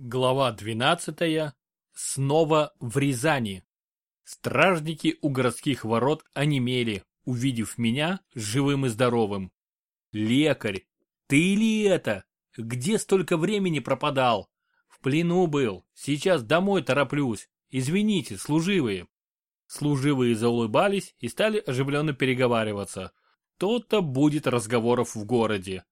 Глава 12. Снова в Рязани. Стражники у городских ворот онемели, увидев меня живым и здоровым. Лекарь, ты ли это? Где столько времени пропадал? В плену был, сейчас домой тороплюсь. Извините, служивые. Служивые заулыбались и стали оживленно переговариваться. То-то будет разговоров в городе.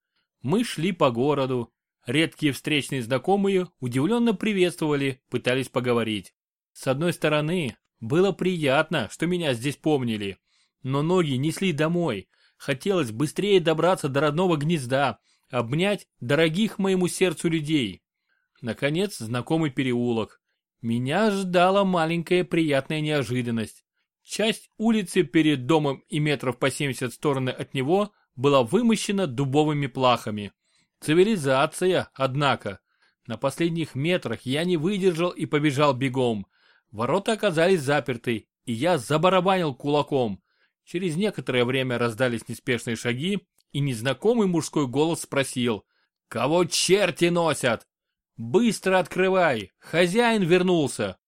Мы шли по городу, Редкие встречные знакомые удивленно приветствовали, пытались поговорить. С одной стороны, было приятно, что меня здесь помнили. Но ноги несли домой. Хотелось быстрее добраться до родного гнезда, обнять дорогих моему сердцу людей. Наконец, знакомый переулок. Меня ждала маленькая приятная неожиданность. Часть улицы перед домом и метров по 70 стороны от него была вымощена дубовыми плахами. Цивилизация, однако. На последних метрах я не выдержал и побежал бегом. Ворота оказались заперты, и я забарабанил кулаком. Через некоторое время раздались неспешные шаги, и незнакомый мужской голос спросил. «Кого черти носят?» «Быстро открывай! Хозяин вернулся!»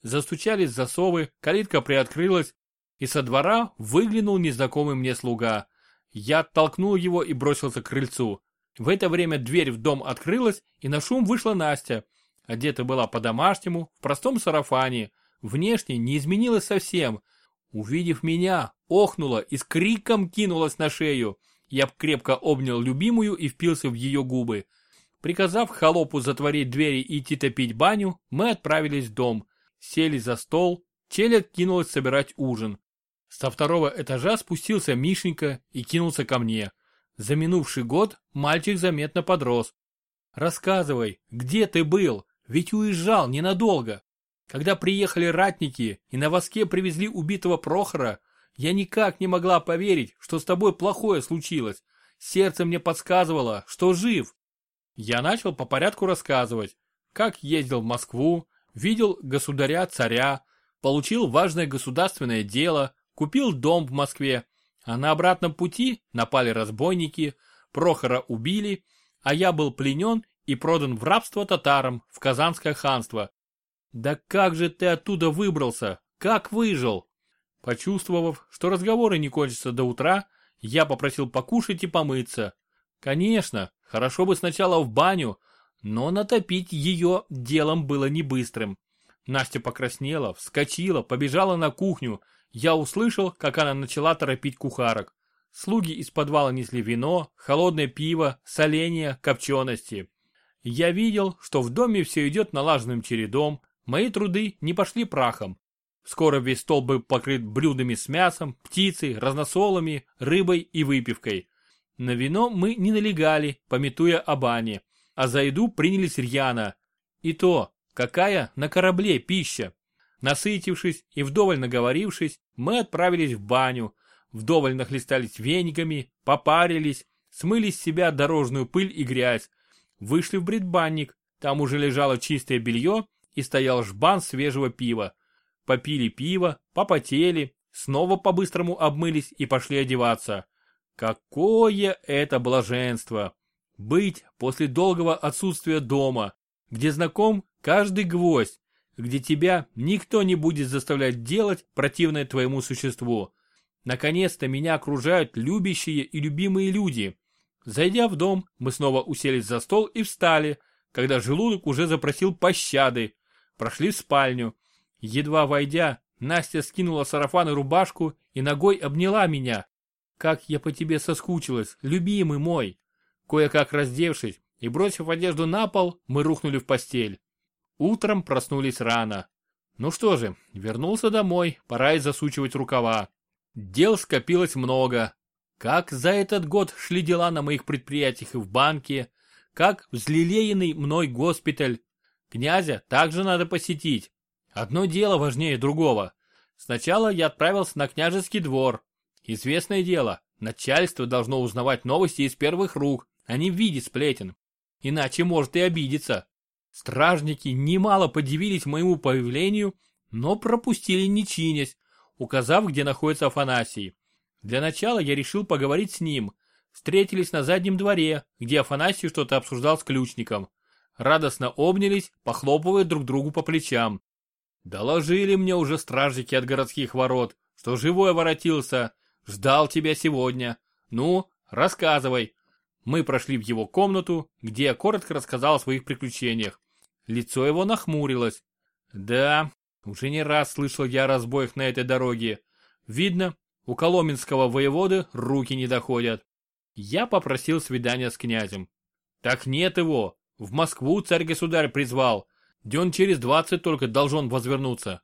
Застучались засовы, калитка приоткрылась, и со двора выглянул незнакомый мне слуга. Я оттолкнул его и бросился к крыльцу. В это время дверь в дом открылась, и на шум вышла Настя. Одета была по-домашнему, в простом сарафане. Внешне не изменилась совсем. Увидев меня, охнула и с криком кинулась на шею. Я крепко обнял любимую и впился в ее губы. Приказав холопу затворить двери и идти топить баню, мы отправились в дом. Сели за стол, челядь кинулась собирать ужин. Со второго этажа спустился Мишенька и кинулся ко мне. За минувший год мальчик заметно подрос. Рассказывай, где ты был? Ведь уезжал ненадолго. Когда приехали ратники и на воске привезли убитого Прохора, я никак не могла поверить, что с тобой плохое случилось. Сердце мне подсказывало, что жив. Я начал по порядку рассказывать, как ездил в Москву, видел государя-царя, получил важное государственное дело, купил дом в Москве, а на обратном пути напали разбойники, Прохора убили, а я был пленен и продан в рабство татарам в Казанское ханство. Да как же ты оттуда выбрался? Как выжил? Почувствовав, что разговоры не кончатся до утра, я попросил покушать и помыться. Конечно, хорошо бы сначала в баню, но натопить ее делом было не быстрым. Настя покраснела, вскочила, побежала на кухню, я услышал, как она начала торопить кухарок. Слуги из подвала несли вино, холодное пиво, соленья, копчености. Я видел, что в доме все идет налаженным чередом, мои труды не пошли прахом. Скоро весь стол был покрыт блюдами с мясом, птицей, разносолами, рыбой и выпивкой. На вино мы не налегали, пометуя о бане, а за еду принялись рьяно. И то, какая на корабле пища. Насытившись и вдоволь наговорившись, мы отправились в баню, вдоволь нахлестались вениками, попарились, смыли с себя дорожную пыль и грязь, вышли в бритбанник, там уже лежало чистое белье и стоял жбан свежего пива. Попили пиво, попотели, снова по-быстрому обмылись и пошли одеваться. Какое это блаженство! Быть после долгого отсутствия дома, где знаком каждый гвоздь, где тебя никто не будет заставлять делать противное твоему существу. Наконец-то меня окружают любящие и любимые люди. Зайдя в дом, мы снова уселись за стол и встали, когда желудок уже запросил пощады. Прошли в спальню. Едва войдя, Настя скинула сарафан и рубашку и ногой обняла меня. Как я по тебе соскучилась, любимый мой. Кое-как раздевшись и бросив одежду на пол, мы рухнули в постель. Утром проснулись рано. Ну что же, вернулся домой, пора и засучивать рукава. Дел скопилось много. Как за этот год шли дела на моих предприятиях и в банке, как взлелеянный мной госпиталь. Князя также надо посетить. Одно дело важнее другого. Сначала я отправился на княжеский двор. Известное дело, начальство должно узнавать новости из первых рук, а не в виде сплетен. Иначе может и обидеться. Стражники немало подивились моему появлению, но пропустили не чинясь, указав, где находится Афанасий. Для начала я решил поговорить с ним. Встретились на заднем дворе, где Афанасий что-то обсуждал с ключником. радостно обнялись, похлопывая друг другу по плечам. Доложили мне уже стражники от городских ворот, что живой воротился, ждал тебя сегодня. Ну, рассказывай. Мы прошли в его комнату, где я коротко рассказал о своих приключениях. Лицо его нахмурилось. Да, уже не раз слышал я о разбоях на этой дороге. Видно, у коломенского воеводы руки не доходят. Я попросил свидания с князем. Так нет его. В Москву царь-государь призвал. Дён через двадцать только должен возвернуться.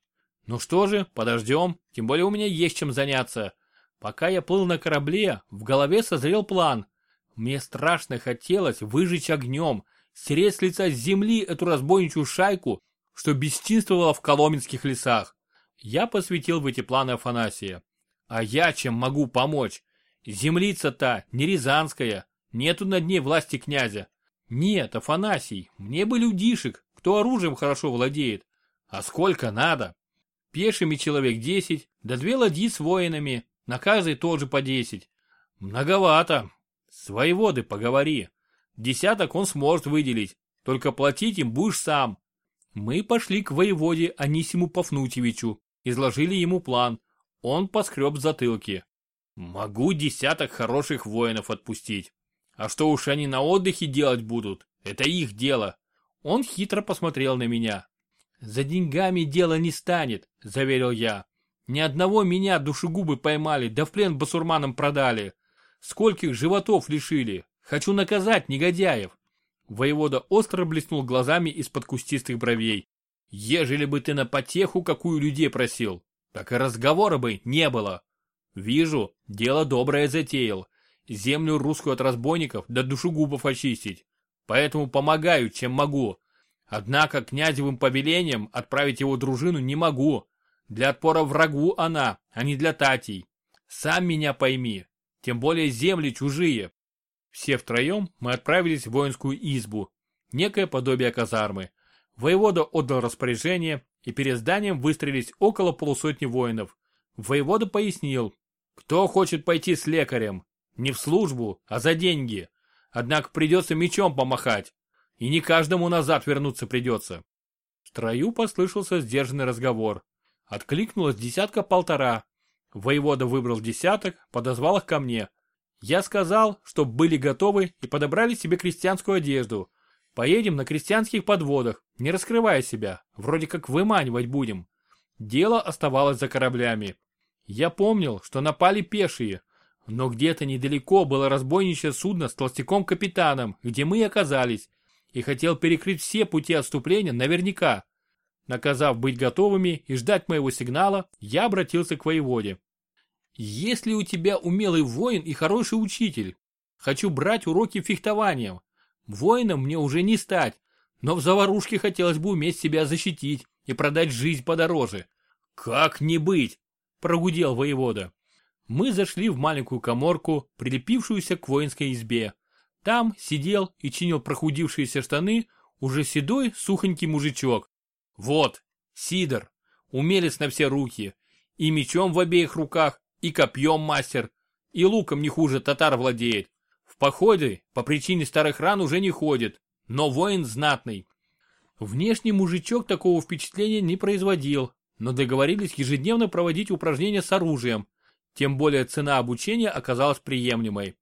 Ну что же, подождем, тем более у меня есть чем заняться. Пока я плыл на корабле, в голове созрел план. Мне страшно хотелось выжечь огнем, стереть с лица земли эту разбойничью шайку, что бесчинствовала в коломенских лесах. Я посвятил в эти планы Афанасия. А я чем могу помочь? Землица-то не рязанская, нету над ней власти князя. Нет, Афанасий, мне бы людишек, кто оружием хорошо владеет. А сколько надо? Пешими человек десять, да две ладьи с воинами, на каждой тоже по десять. Многовато. С воеводы поговори. Десяток он сможет выделить, только платить им будешь сам. Мы пошли к воеводе Анисиму Пафнутьевичу, изложили ему план. Он поскреб затылки. Могу десяток хороших воинов отпустить. А что уж они на отдыхе делать будут, это их дело. Он хитро посмотрел на меня. «За деньгами дело не станет», — заверил я. «Ни одного меня душегубы поймали, да в плен басурманам продали. Скольких животов лишили. Хочу наказать негодяев». Воевода остро блеснул глазами из-под кустистых бровей. «Ежели бы ты на потеху какую людей просил, так и разговора бы не было. Вижу, дело доброе затеял. Землю русскую от разбойников до да душегубов очистить поэтому помогаю, чем могу. Однако князевым повелением отправить его дружину не могу. Для отпора врагу она, а не для татей. Сам меня пойми, тем более земли чужие. Все втроем мы отправились в воинскую избу, некое подобие казармы. Воевода отдал распоряжение, и перед зданием выстроились около полусотни воинов. Воевода пояснил, кто хочет пойти с лекарем, не в службу, а за деньги. Однако придется мечом помахать. И не каждому назад вернуться придется. В строю послышался сдержанный разговор. Откликнулось десятка-полтора. Воевода выбрал десяток, подозвал их ко мне. Я сказал, чтоб были готовы и подобрали себе крестьянскую одежду. Поедем на крестьянских подводах, не раскрывая себя, вроде как выманивать будем. Дело оставалось за кораблями. Я помнил, что напали пешие, но где-то недалеко было разбойничье судно с толстяком-капитаном, где мы и оказались, и хотел перекрыть все пути отступления наверняка. Наказав быть готовыми и ждать моего сигнала, я обратился к воеводе. «Если у тебя умелый воин и хороший учитель, хочу брать уроки фехтования. Воином мне уже не стать, но в заварушке хотелось бы уметь себя защитить и продать жизнь подороже». «Как не быть?» – прогудел воевода мы зашли в маленькую коморку, прилепившуюся к воинской избе. Там сидел и чинил прохудившиеся штаны уже седой сухонький мужичок. Вот, Сидор, умелец на все руки, и мечом в обеих руках, и копьем мастер, и луком не хуже татар владеет. В походы по причине старых ран уже не ходит, но воин знатный. Внешний мужичок такого впечатления не производил, но договорились ежедневно проводить упражнения с оружием, тем более цена обучения оказалась приемлемой.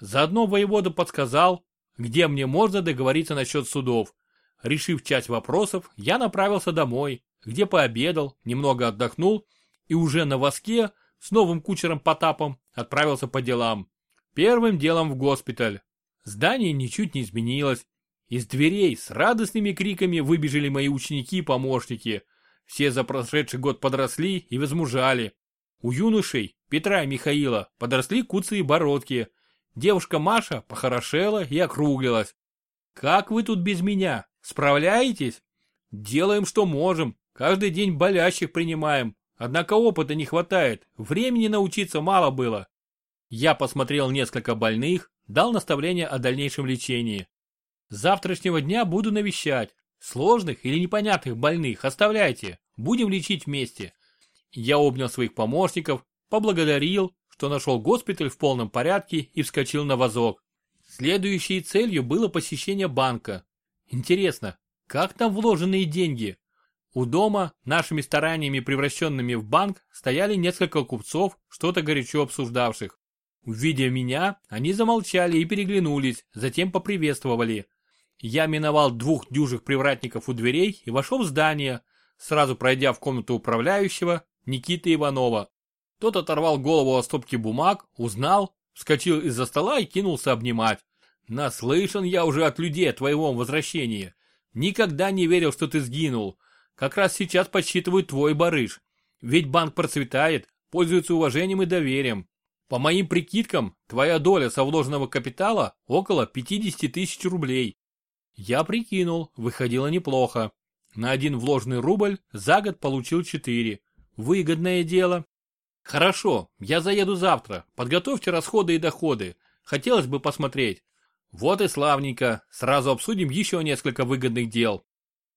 Заодно воевода подсказал, где мне можно договориться насчет судов. Решив часть вопросов, я направился домой, где пообедал, немного отдохнул и уже на воске с новым кучером Потапом отправился по делам. Первым делом в госпиталь. Здание ничуть не изменилось. Из дверей с радостными криками выбежали мои ученики и помощники. Все за прошедший год подросли и возмужали. У юношей Петра и Михаила подросли куцы и бородки. Девушка Маша похорошела и округлилась. Как вы тут без меня? Справляетесь? Делаем, что можем. Каждый день болящих принимаем. Однако опыта не хватает. Времени научиться мало было. Я посмотрел несколько больных, дал наставление о дальнейшем лечении. С завтрашнего дня буду навещать. Сложных или непонятных больных оставляйте. Будем лечить вместе. Я обнял своих помощников, поблагодарил, что нашел госпиталь в полном порядке и вскочил на вазок. Следующей целью было посещение банка. Интересно, как там вложенные деньги? У дома, нашими стараниями превращенными в банк, стояли несколько купцов, что-то горячо обсуждавших. Увидя меня, они замолчали и переглянулись, затем поприветствовали. Я миновал двух дюжих привратников у дверей и вошел в здание, сразу пройдя в комнату управляющего Никиты Иванова. Тот оторвал голову от стопки бумаг, узнал, вскочил из-за стола и кинулся обнимать. Наслышан я уже от людей о твоем возвращении. Никогда не верил, что ты сгинул. Как раз сейчас подсчитывают твой барыш. Ведь банк процветает, пользуется уважением и доверием. По моим прикидкам, твоя доля со вложенного капитала около 50 тысяч рублей. Я прикинул, выходило неплохо. На один вложенный рубль за год получил 4. Выгодное дело. Хорошо, я заеду завтра. Подготовьте расходы и доходы. Хотелось бы посмотреть. Вот и славненько. Сразу обсудим еще несколько выгодных дел.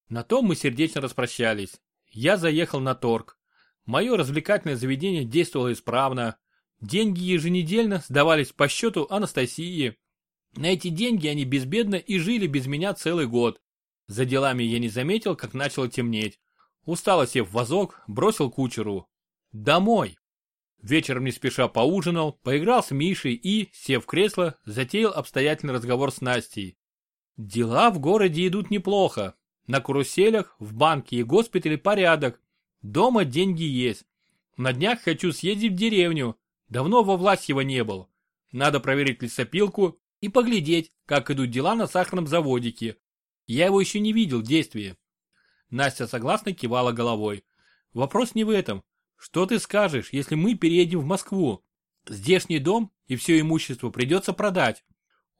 На том мы сердечно распрощались. Я заехал на торг. Мое развлекательное заведение действовало исправно. Деньги еженедельно сдавались по счету Анастасии. На эти деньги они безбедно и жили без меня целый год. За делами я не заметил, как начало темнеть. Устало сев в вазок, бросил кучеру. Домой. Вечером не спеша поужинал, поиграл с Мишей и, сев в кресло, затеял обстоятельный разговор с Настей. Дела в городе идут неплохо. На каруселях, в банке и госпитале порядок. Дома деньги есть. На днях хочу съездить в деревню. Давно во Власьево не был. Надо проверить лесопилку и поглядеть, как идут дела на сахарном заводике. Я его еще не видел в действии. Настя согласно кивала головой. Вопрос не в этом. Что ты скажешь, если мы переедем в Москву? Здешний дом и все имущество придется продать.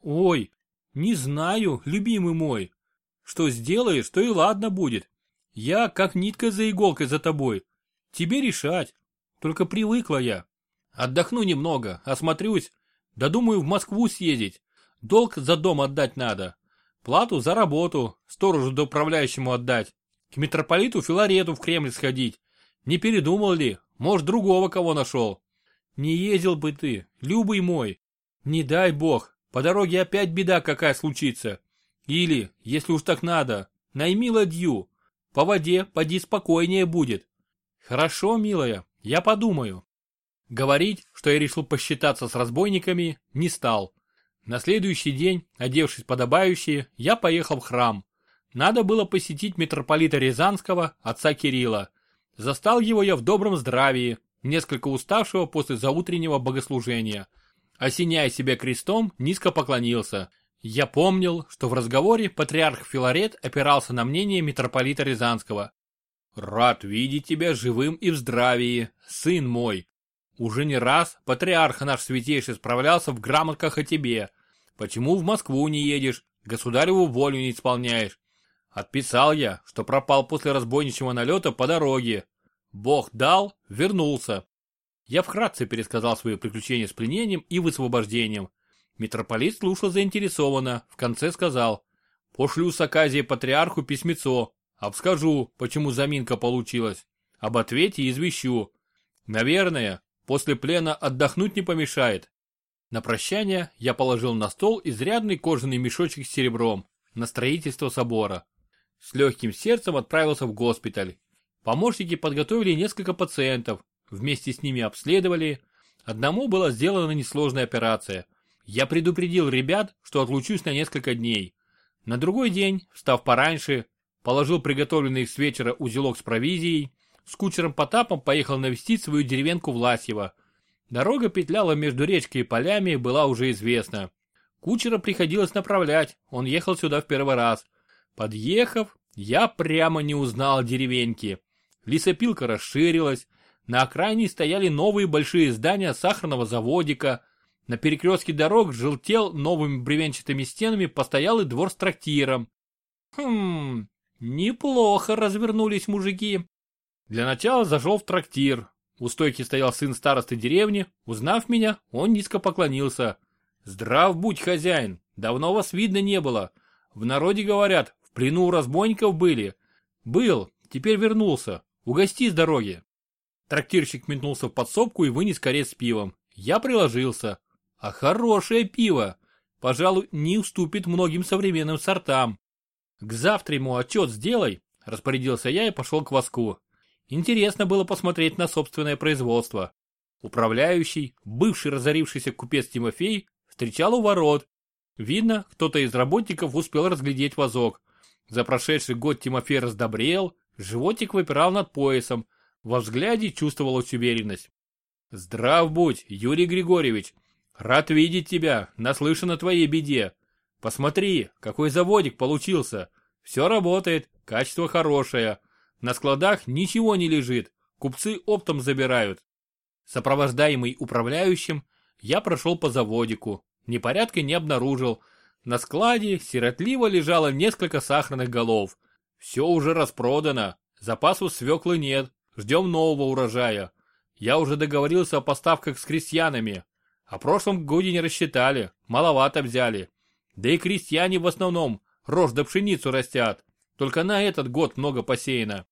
Ой, не знаю, любимый мой. Что сделаешь, то и ладно будет. Я как нитка за иголкой за тобой. Тебе решать. Только привыкла я. Отдохну немного, осмотрюсь. Да думаю в Москву съездить. Долг за дом отдать надо. Плату за работу, сторожу да управляющему отдать. К митрополиту Филарету в Кремль сходить. Не передумал ли? Может, другого кого нашел? Не ездил бы ты, любый мой. Не дай бог, по дороге опять беда какая случится. Или, если уж так надо, найми ладью. По воде поди спокойнее будет. Хорошо, милая, я подумаю. Говорить, что я решил посчитаться с разбойниками, не стал. На следующий день, одевшись подобающе, я поехал в храм. Надо было посетить митрополита Рязанского, отца Кирилла. Застал его я в добром здравии, несколько уставшего после заутреннего богослужения. Осеняя себя крестом, низко поклонился. Я помнил, что в разговоре патриарх Филарет опирался на мнение митрополита Рязанского. «Рад видеть тебя живым и в здравии, сын мой. Уже не раз патриарх наш святейший справлялся в грамотках о тебе. Почему в Москву не едешь, государеву волю не исполняешь? Отписал я, что пропал после разбойничьего налета по дороге. Бог дал, вернулся. Я вкратце пересказал свои приключения с пленением и высвобождением. Митрополит слушал заинтересованно, в конце сказал. Пошлю с оказией патриарху письмецо, обскажу, почему заминка получилась. Об ответе извещу. Наверное, после плена отдохнуть не помешает. На прощание я положил на стол изрядный кожаный мешочек с серебром на строительство собора. С легким сердцем отправился в госпиталь. Помощники подготовили несколько пациентов, вместе с ними обследовали. Одному была сделана несложная операция. Я предупредил ребят, что отлучусь на несколько дней. На другой день, встав пораньше, положил приготовленный с вечера узелок с провизией, с кучером Потапом поехал навестить свою деревенку Власьево. Дорога петляла между речкой и полями была уже известна. Кучера приходилось направлять, он ехал сюда в первый раз – Подъехав, я прямо не узнал деревеньки. Лесопилка расширилась, на окраине стояли новые большие здания сахарного заводика, на перекрестке дорог желтел новыми бревенчатыми стенами постоялый двор с трактиром. Хм, неплохо развернулись мужики. Для начала зашел в трактир. У стойки стоял сын старосты деревни. Узнав меня, он низко поклонился. «Здрав будь, хозяин, давно вас видно не было. В народе говорят, в плену у разбойников были? Был, теперь вернулся. Угости с дороги. Трактирщик метнулся в подсобку и вынес корец с пивом. Я приложился. А хорошее пиво. Пожалуй, не уступит многим современным сортам. К завтраму отчет сделай, распорядился я и пошел к воску. Интересно было посмотреть на собственное производство. Управляющий, бывший разорившийся купец Тимофей, встречал у ворот. Видно, кто-то из работников успел разглядеть вазок. За прошедший год Тимофей раздобрел, животик выпирал над поясом, во взгляде чувствовалась уверенность. «Здрав будь, Юрий Григорьевич! Рад видеть тебя, наслышан о твоей беде. Посмотри, какой заводик получился. Все работает, качество хорошее. На складах ничего не лежит, купцы оптом забирают. Сопровождаемый управляющим, я прошел по заводику, непорядка не обнаружил. На складе сиротливо лежало несколько сахарных голов. Все уже распродано, запасу свеклы нет, ждем нового урожая. Я уже договорился о поставках с крестьянами. О прошлом годе не рассчитали, маловато взяли. Да и крестьяне в основном рожь да пшеницу растят. Только на этот год много посеяно.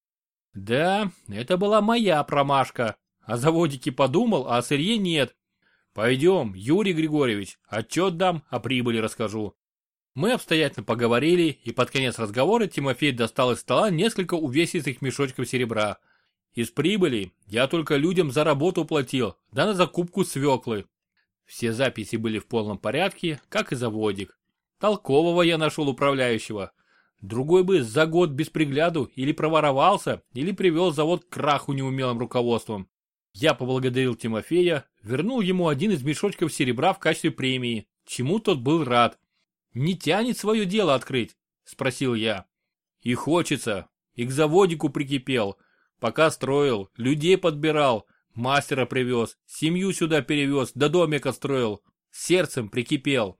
Да, это была моя промашка. О заводике подумал, а о сырье нет. Пойдем, Юрий Григорьевич, отчет дам, о прибыли расскажу. Мы обстоятельно поговорили, и под конец разговора Тимофей достал из стола несколько увесистых мешочков серебра. Из прибыли я только людям за работу платил, да на закупку свеклы. Все записи были в полном порядке, как и заводик. Толкового я нашел управляющего. Другой бы за год без пригляду или проворовался, или привел завод к краху неумелым руководством. Я поблагодарил Тимофея, вернул ему один из мешочков серебра в качестве премии, чему тот был рад. «Не тянет свое дело открыть?» – спросил я. «И хочется. И к заводику прикипел. Пока строил, людей подбирал, мастера привез, семью сюда перевез, до домика строил. Сердцем прикипел».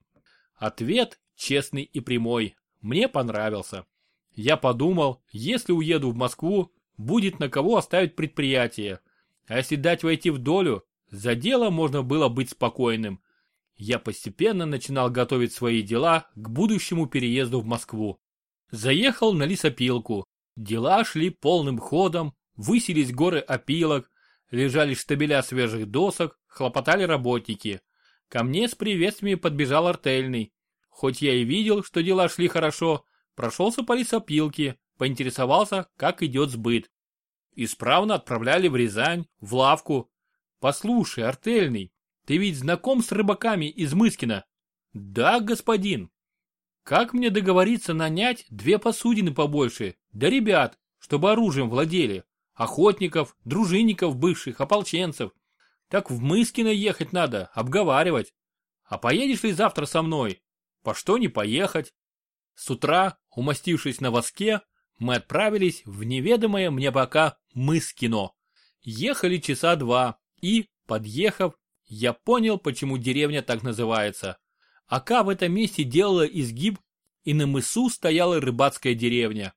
Ответ честный и прямой. Мне понравился. Я подумал, если уеду в Москву, будет на кого оставить предприятие. А если дать войти в долю, за дело можно было быть спокойным. Я постепенно начинал готовить свои дела к будущему переезду в Москву. Заехал на лесопилку. Дела шли полным ходом, высились горы опилок, лежали штабеля свежих досок, хлопотали работники. Ко мне с приветствиями подбежал артельный. Хоть я и видел, что дела шли хорошо, прошелся по лесопилке, поинтересовался, как идет сбыт. Исправно отправляли в Рязань, в лавку. Послушай, артельный, ты ведь знаком с рыбаками из Мыскина? Да, господин. Как мне договориться нанять две посудины побольше, да ребят, чтобы оружием владели? Охотников, дружинников бывших, ополченцев. Так в Мыскино ехать надо, обговаривать. А поедешь ли завтра со мной? По что не поехать? С утра, умастившись на воске, мы отправились в неведомое мне пока Мыскино. Ехали часа два, и, подъехав, я понял, почему деревня так называется. Ака в этом месте делала изгиб, и на мысу стояла рыбацкая деревня.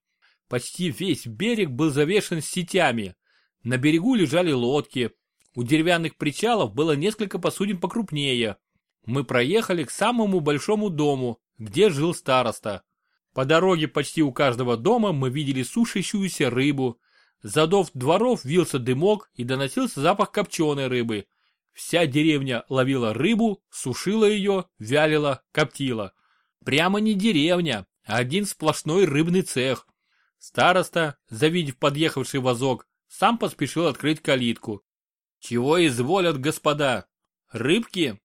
Почти весь берег был завешен сетями. На берегу лежали лодки. У деревянных причалов было несколько посудин покрупнее. Мы проехали к самому большому дому, где жил староста. По дороге почти у каждого дома мы видели сушащуюся рыбу. Задов дворов вился дымок и доносился запах копченой рыбы. Вся деревня ловила рыбу, сушила ее, вялила, коптила. Прямо не деревня, а один сплошной рыбный цех. Староста, завидев подъехавший вазок, сам поспешил открыть калитку. «Чего изволят господа? Рыбки?»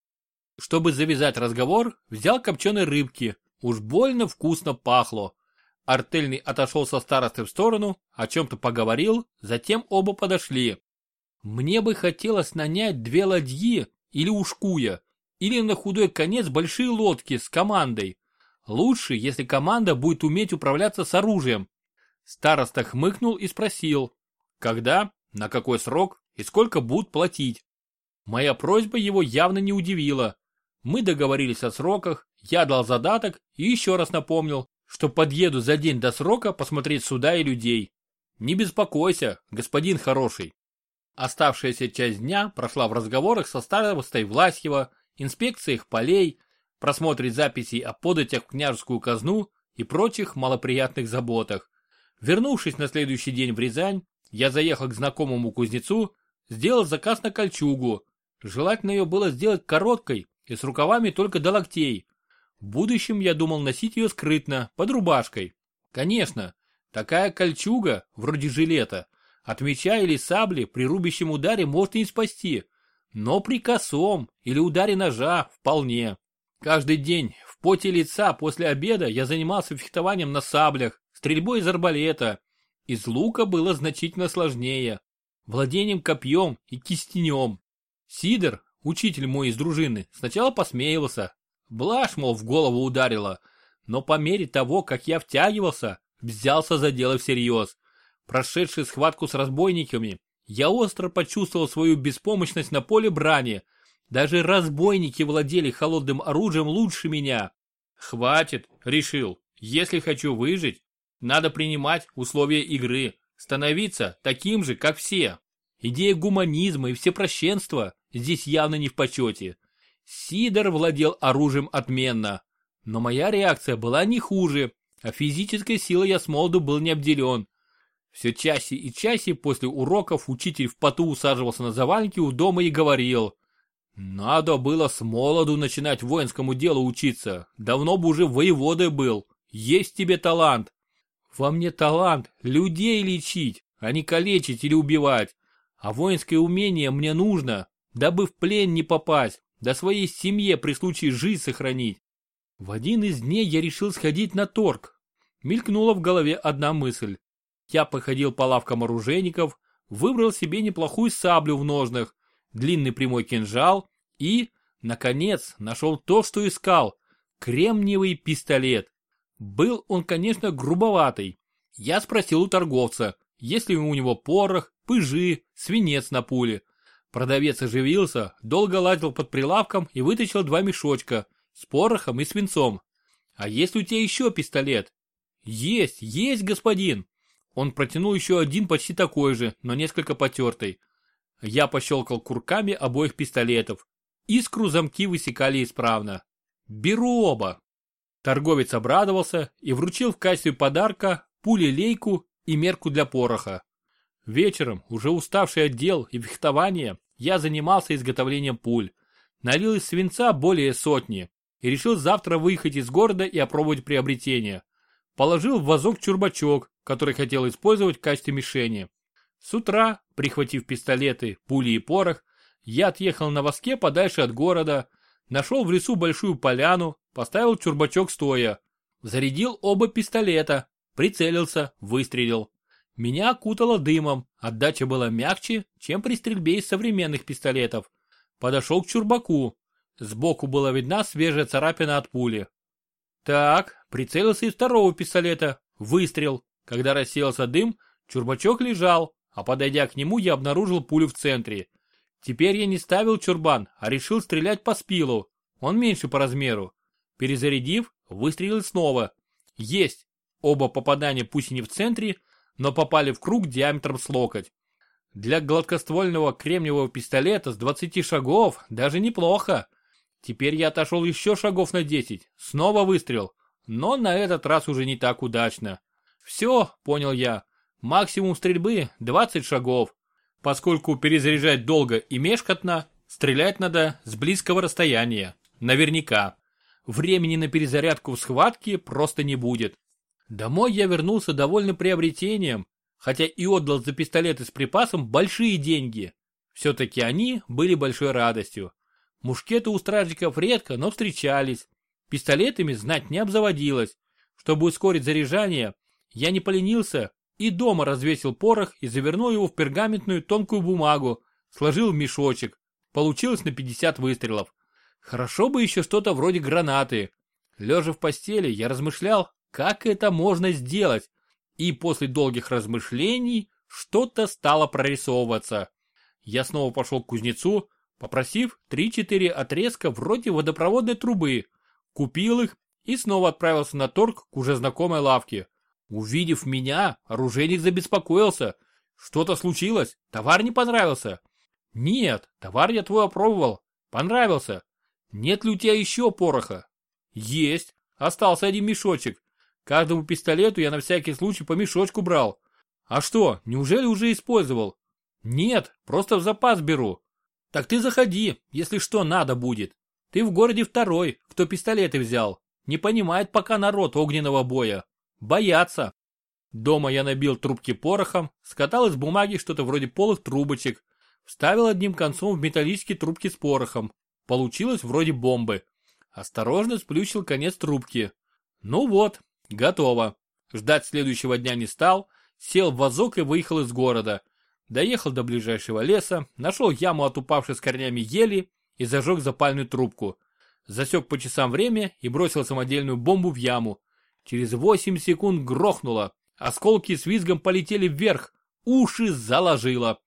Чтобы завязать разговор, взял копченой рыбки. Уж больно вкусно пахло. Артельный отошел со старостой в сторону, о чем-то поговорил, затем оба подошли. Мне бы хотелось нанять две ладьи или ушкуя, или на худой конец большие лодки с командой. Лучше, если команда будет уметь управляться с оружием. Староста хмыкнул и спросил, когда, на какой срок и сколько будут платить. Моя просьба его явно не удивила. Мы договорились о сроках, я дал задаток и еще раз напомнил, что подъеду за день до срока посмотреть суда и людей. Не беспокойся, господин хороший. Оставшаяся часть дня прошла в разговорах со старостой Власьева, инспекциях полей, просмотре записей о податях в княжескую казну и прочих малоприятных заботах. Вернувшись на следующий день в Рязань, я заехал к знакомому кузнецу, сделал заказ на кольчугу. Желательно ее было сделать короткой, и с рукавами только до локтей. В будущем я думал носить ее скрытно, под рубашкой. Конечно, такая кольчуга, вроде жилета, от меча или сабли при рубящем ударе может не спасти, но при косом или ударе ножа вполне. Каждый день в поте лица после обеда я занимался фехтованием на саблях, стрельбой из арбалета. Из лука было значительно сложнее. Владением копьем и кистенем. Сидор, учитель мой из дружины, сначала посмеивался. Блажь, мол, в голову ударила. Но по мере того, как я втягивался, взялся за дело всерьез. Прошедший схватку с разбойниками, я остро почувствовал свою беспомощность на поле брани. Даже разбойники владели холодным оружием лучше меня. Хватит, решил. Если хочу выжить, надо принимать условия игры, становиться таким же, как все. Идея гуманизма и всепрощенства здесь явно не в почете. Сидор владел оружием отменно. Но моя реакция была не хуже, а физической силой я с молоду был не обделен. Все чаще и чаще после уроков учитель в поту усаживался на заваленке у дома и говорил. Надо было с молоду начинать воинскому делу учиться. Давно бы уже воеводой был. Есть тебе талант. Во мне талант людей лечить, а не калечить или убивать. А воинское умение мне нужно, дабы в плен не попасть, да своей семье при случае жизнь сохранить. В один из дней я решил сходить на торг. Мелькнула в голове одна мысль. Я походил по лавкам оружейников, выбрал себе неплохую саблю в ножнах, длинный прямой кинжал и, наконец, нашел то, что искал – кремниевый пистолет. Был он, конечно, грубоватый. Я спросил у торговца, есть ли у него порох, пыжи, свинец на пуле. Продавец оживился, долго лазил под прилавком и вытащил два мешочка с порохом и свинцом. «А есть у тебя еще пистолет?» «Есть, есть, господин!» Он протянул еще один почти такой же, но несколько потертый. Я пощелкал курками обоих пистолетов. Искру замки высекали исправно. «Беру оба!» Торговец обрадовался и вручил в качестве подарка пули-лейку и мерку для пороха. Вечером, уже уставший от дел и фехтования, я занимался изготовлением пуль. Налил из свинца более сотни и решил завтра выехать из города и опробовать приобретение. Положил в вазок чурбачок, который хотел использовать в качестве мишени. С утра, прихватив пистолеты, пули и порох, я отъехал на воске подальше от города, нашел в лесу большую поляну, поставил чурбачок стоя, зарядил оба пистолета, прицелился, выстрелил. Меня окутало дымом, отдача была мягче, чем при стрельбе из современных пистолетов. Подошел к чурбаку. Сбоку была видна свежая царапина от пули. Так, прицелился из второго пистолета. Выстрел. Когда рассеялся дым, чурбачок лежал, а подойдя к нему, я обнаружил пулю в центре. Теперь я не ставил чурбан, а решил стрелять по спилу. Он меньше по размеру. Перезарядив, выстрелил снова. Есть. Оба попадания пусть и не в центре, но попали в круг диаметром с локоть. Для гладкоствольного кремниевого пистолета с 20 шагов даже неплохо. Теперь я отошел еще шагов на 10, снова выстрел, но на этот раз уже не так удачно. Все, понял я, максимум стрельбы 20 шагов. Поскольку перезаряжать долго и мешкотно, стрелять надо с близкого расстояния, наверняка. Времени на перезарядку в схватке просто не будет. Домой я вернулся довольный приобретением, хотя и отдал за пистолеты с припасом большие деньги. Все-таки они были большой радостью. Мушкеты у стражников редко, но встречались. Пистолетами знать не обзаводилось. Чтобы ускорить заряжание, я не поленился и дома развесил порох и завернул его в пергаментную тонкую бумагу, сложил в мешочек. Получилось на 50 выстрелов. Хорошо бы еще что-то вроде гранаты. Лежа в постели, я размышлял, как это можно сделать? И после долгих размышлений что-то стало прорисовываться. Я снова пошел к кузнецу, попросив 3-4 отрезка вроде водопроводной трубы, купил их и снова отправился на торг к уже знакомой лавке. Увидев меня, оружейник забеспокоился. Что-то случилось? Товар не понравился? Нет, товар я твой опробовал. Понравился. Нет ли у тебя еще пороха? Есть. Остался один мешочек. Каждому пистолету я на всякий случай по мешочку брал. А что, неужели уже использовал? Нет, просто в запас беру. Так ты заходи, если что надо будет. Ты в городе второй, кто пистолеты взял. Не понимает пока народ огненного боя. Боятся. Дома я набил трубки порохом, скатал из бумаги что-то вроде полых трубочек, вставил одним концом в металлические трубки с порохом. Получилось вроде бомбы. Осторожно сплющил конец трубки. Ну вот, готово. Ждать следующего дня не стал, сел в вазок и выехал из города. Доехал до ближайшего леса, нашел яму от упавшей с корнями ели и зажег запальную трубку. Засек по часам время и бросил самодельную бомбу в яму. Через 8 секунд грохнуло. Осколки с визгом полетели вверх. Уши заложило.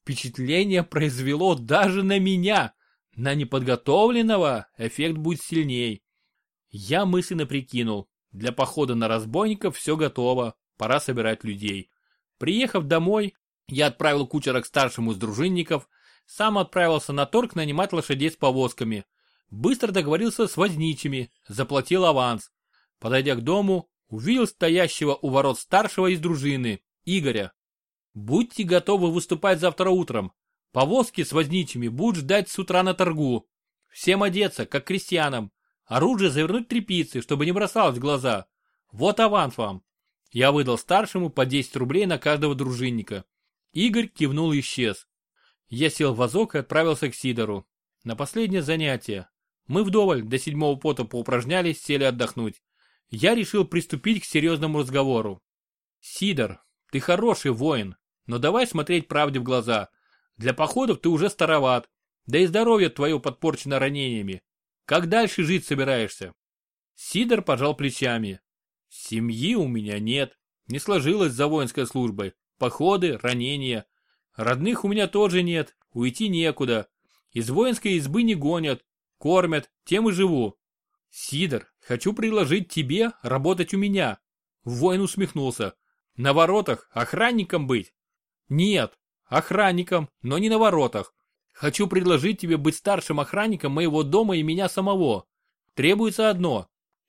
Впечатление произвело даже на меня. На неподготовленного эффект будет сильней. Я мысленно прикинул. Для похода на разбойников все готово. Пора собирать людей. Приехав домой, я отправил кучера к старшему из дружинников, сам отправился на торг нанимать лошадей с повозками. Быстро договорился с возничими, заплатил аванс. Подойдя к дому, увидел стоящего у ворот старшего из дружины, Игоря. Будьте готовы выступать завтра утром. Повозки с возничими будут ждать с утра на торгу. Всем одеться, как крестьянам. Оружие завернуть тряпицы, чтобы не бросалось в глаза. Вот аванс вам. Я выдал старшему по 10 рублей на каждого дружинника. Игорь кивнул и исчез. Я сел в вазок и отправился к Сидору. На последнее занятие. Мы вдоволь до седьмого пота поупражнялись, сели отдохнуть. Я решил приступить к серьезному разговору. Сидор, ты хороший воин, но давай смотреть правде в глаза. Для походов ты уже староват, да и здоровье твое подпорчено ранениями. Как дальше жить собираешься? Сидор пожал плечами. Семьи у меня нет, не сложилось за воинской службой. Походы, ранения. Родных у меня тоже нет, уйти некуда. Из воинской избы не гонят, кормят, тем и живу. Сидор, хочу предложить тебе работать у меня. Воин усмехнулся. На воротах охранником быть? Нет, охранником, но не на воротах. Хочу предложить тебе быть старшим охранником моего дома и меня самого. Требуется одно.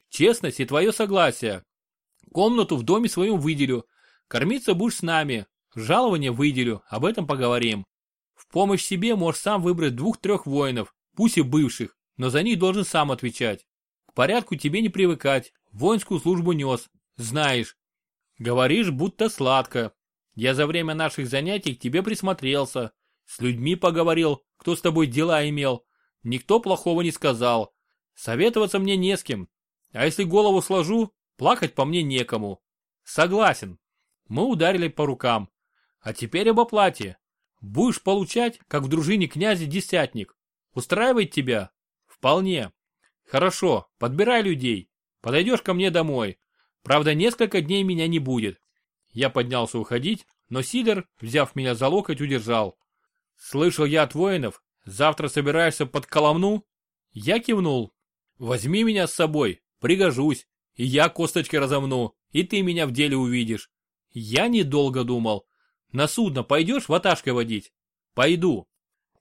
Честность и твое согласие. Комнату в доме своем выделю, Кормиться будешь с нами. Жалование выделю, об этом поговорим. В помощь себе можешь сам выбрать двух-трех воинов, пусть и бывших, но за них должен сам отвечать. Порядку тебе не привыкать, воинскую службу нес, знаешь. Говоришь, будто сладко. Я за время наших занятий к тебе присмотрелся, с людьми поговорил, кто с тобой дела имел. Никто плохого не сказал. Советоваться мне не с кем. А если голову сложу, плакать по мне некому. Согласен. Мы ударили по рукам. А теперь об оплате. Будешь получать, как в дружине князя, десятник. Устраивает тебя? Вполне. Хорошо, подбирай людей. Подойдешь ко мне домой. Правда, несколько дней меня не будет. Я поднялся уходить, но Сидор, взяв меня за локоть, удержал. Слышал я от воинов, завтра собираешься под Коломну? Я кивнул. Возьми меня с собой, пригожусь. И я косточки разомну, и ты меня в деле увидишь. Я недолго думал. На судно пойдешь ваташкой водить? Пойду.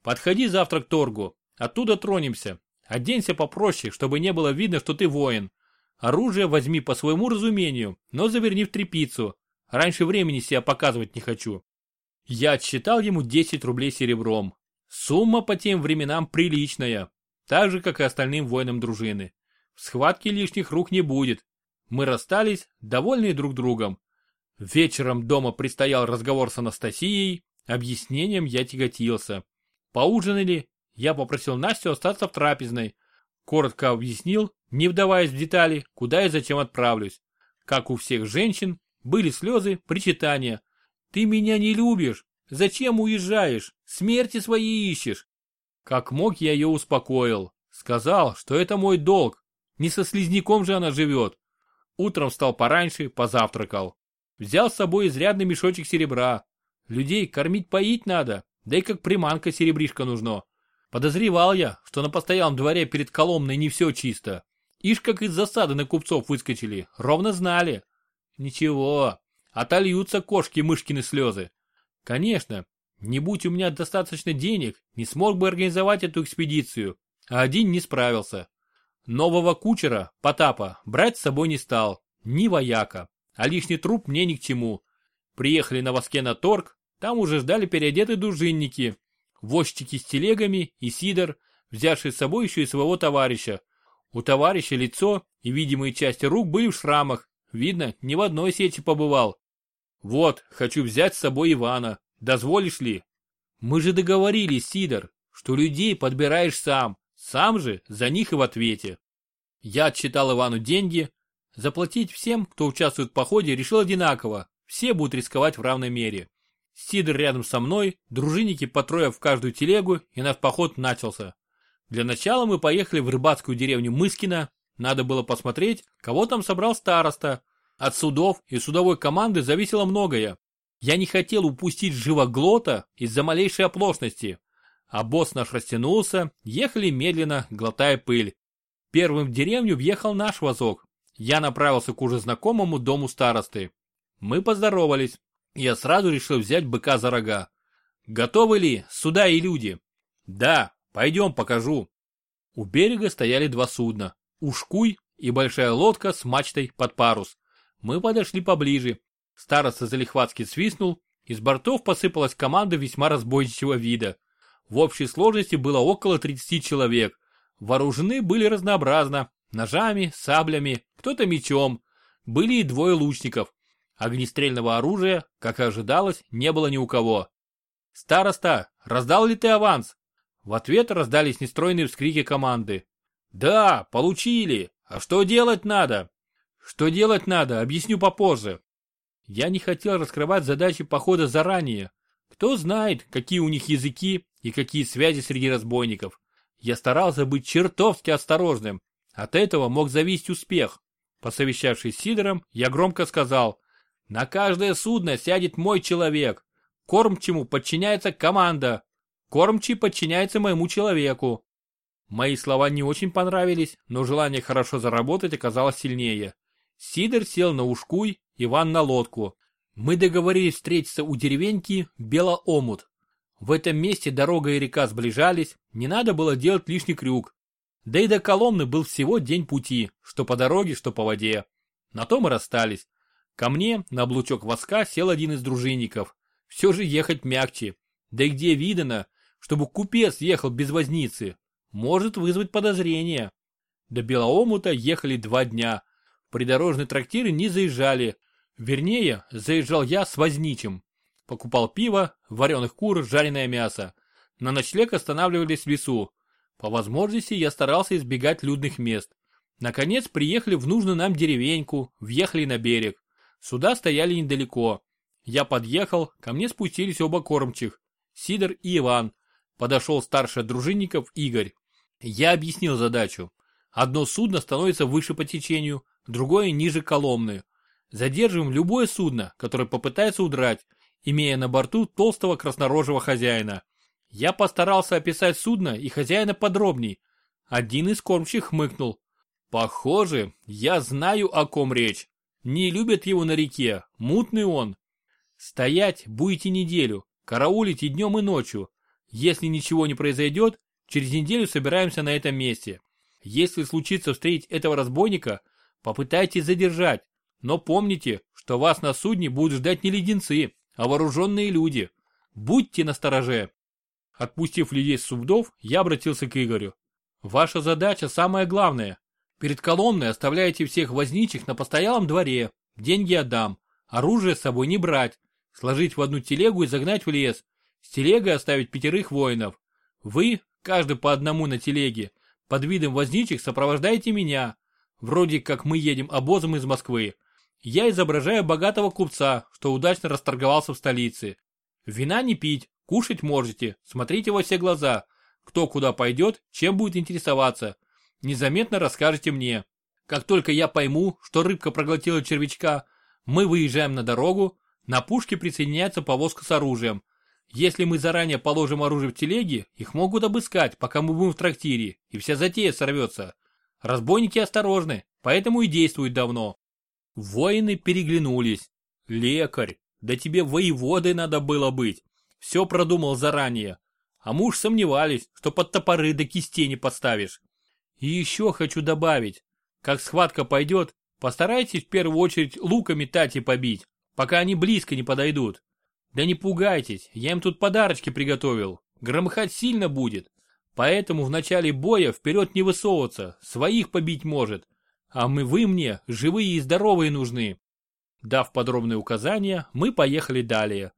Подходи завтра к торгу. Оттуда тронемся. Оденься попроще, чтобы не было видно, что ты воин. Оружие возьми по своему разумению, но заверни в трепицу. Раньше времени себя показывать не хочу. Я отсчитал ему 10 рублей серебром. Сумма по тем временам приличная, так же, как и остальным воинам дружины. В схватке лишних рук не будет. Мы расстались, довольные друг другом. Вечером дома предстоял разговор с Анастасией, объяснением я тяготился. Поужинали, я попросил Настю остаться в трапезной. Коротко объяснил, не вдаваясь в детали, куда и зачем отправлюсь. Как у всех женщин, были слезы, причитания. «Ты меня не любишь! Зачем уезжаешь? Смерти свои ищешь!» Как мог, я ее успокоил. Сказал, что это мой долг. Не со слизняком же она живет. Утром встал пораньше, позавтракал. Взял с собой изрядный мешочек серебра. Людей кормить-поить надо, да и как приманка серебришка нужно. Подозревал я, что на постоялом дворе перед Коломной не все чисто. Ишь как из засады на купцов выскочили, ровно знали. Ничего, отольются кошки-мышкины слезы. Конечно, не будь у меня достаточно денег, не смог бы организовать эту экспедицию, а один не справился. Нового кучера, Потапа, брать с собой не стал, ни вояка а лишний труп мне ни к чему. Приехали на воске на торг, там уже ждали переодетые дружинники, возчики с телегами и Сидор, взявший с собой еще и своего товарища. У товарища лицо и видимые части рук были в шрамах, видно, ни в одной сети побывал. Вот, хочу взять с собой Ивана. Дозволишь ли? Мы же договорились, Сидор, что людей подбираешь сам, сам же за них и в ответе. Я отчитал Ивану деньги. Заплатить всем, кто участвует в походе, решил одинаково. Все будут рисковать в равной мере. Сидор рядом со мной, дружинники по трое в каждую телегу, и наш поход начался. Для начала мы поехали в рыбацкую деревню Мыскино. Надо было посмотреть, кого там собрал староста. От судов и судовой команды зависело многое. Я не хотел упустить живоглота из-за малейшей оплошности. А босс наш растянулся, ехали медленно, глотая пыль. Первым в деревню въехал наш вазок. Я направился к уже знакомому дому старосты. Мы поздоровались. Я сразу решил взять быка за рога. Готовы ли суда и люди? Да, пойдем покажу. У берега стояли два судна. Ушкуй и большая лодка с мачтой под парус. Мы подошли поближе. Староста залихватски свистнул. Из бортов посыпалась команда весьма разбойничего вида. В общей сложности было около 30 человек. Вооружены были разнообразно. Ножами, саблями, кто-то мечом. Были и двое лучников. Огнестрельного оружия, как и ожидалось, не было ни у кого. «Староста, раздал ли ты аванс?» В ответ раздались нестройные вскрики команды. «Да, получили. А что делать надо?» «Что делать надо, объясню попозже». Я не хотел раскрывать задачи похода заранее. Кто знает, какие у них языки и какие связи среди разбойников. Я старался быть чертовски осторожным. От этого мог зависеть успех. Посовещавшись с Сидором, я громко сказал, на каждое судно сядет мой человек. Кормчему подчиняется команда. Кормчий подчиняется моему человеку. Мои слова не очень понравились, но желание хорошо заработать оказалось сильнее. Сидор сел на ушкуй, Иван на лодку. Мы договорились встретиться у деревеньки Белоомут. В этом месте дорога и река сближались, не надо было делать лишний крюк. Да и до Коломны был всего день пути, что по дороге, что по воде. На том и расстались. Ко мне на облучок воска сел один из дружинников. Все же ехать мягче. Да и где видано, чтобы купец ехал без возницы? Может вызвать подозрение. До Белоомута ехали два дня. Придорожные трактиры не заезжали. Вернее, заезжал я с возничим. Покупал пиво, вареных кур, жареное мясо. На ночлег останавливались в лесу. По возможности я старался избегать людных мест. Наконец приехали в нужную нам деревеньку, въехали на берег. Суда стояли недалеко. Я подъехал, ко мне спустились оба кормчих. Сидор и Иван. Подошел старший дружинников Игорь. Я объяснил задачу. Одно судно становится выше по течению, другое ниже Коломны. Задерживаем любое судно, которое попытается удрать, имея на борту толстого краснорожего хозяина. Я постарался описать судно и хозяина подробней. Один из кормчих хмыкнул. Похоже, я знаю, о ком речь. Не любят его на реке, мутный он. Стоять будете неделю, караулите днем и ночью. Если ничего не произойдет, через неделю собираемся на этом месте. Если случится встретить этого разбойника, попытайтесь задержать. Но помните, что вас на судне будут ждать не леденцы, а вооруженные люди. Будьте настороже. Отпустив людей с судов, я обратился к Игорю. Ваша задача самая главная Перед Коломной оставляете всех возничих на постоялом дворе. Деньги отдам. Оружие с собой не брать. Сложить в одну телегу и загнать в лес. С телегой оставить пятерых воинов. Вы, каждый по одному на телеге, под видом возничих сопровождаете меня. Вроде как мы едем обозом из Москвы. Я изображаю богатого купца, что удачно расторговался в столице. Вина не пить, кушать можете, смотрите во все глаза. Кто куда пойдет, чем будет интересоваться незаметно расскажете мне. Как только я пойму, что рыбка проглотила червячка, мы выезжаем на дорогу, на пушке присоединяется повозка с оружием. Если мы заранее положим оружие в телеги, их могут обыскать, пока мы будем в трактире, и вся затея сорвется. Разбойники осторожны, поэтому и действуют давно. Воины переглянулись. Лекарь, да тебе воеводой надо было быть. Все продумал заранее. А муж сомневались, что под топоры до кистей не подставишь. И еще хочу добавить, как схватка пойдет, постарайтесь в первую очередь луками Тати побить, пока они близко не подойдут. Да не пугайтесь, я им тут подарочки приготовил, громыхать сильно будет. Поэтому в начале боя вперед не высовываться, своих побить может. а мы вы мне живые и здоровые нужны. Дав подробные указания, мы поехали далее.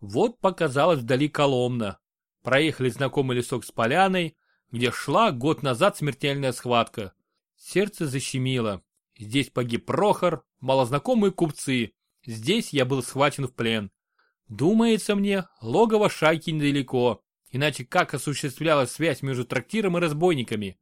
Вот показалась вдали Коломна. Проехали знакомый лесок с поляной, где шла год назад смертельная схватка. Сердце защемило. Здесь погиб Прохор, малознакомые купцы. Здесь я был схвачен в плен. Думается мне, логово шайки недалеко, иначе как осуществлялась связь между трактиром и разбойниками?